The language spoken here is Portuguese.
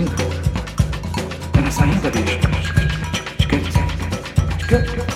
Espera É na saída, bicho. Esquece. Esquece.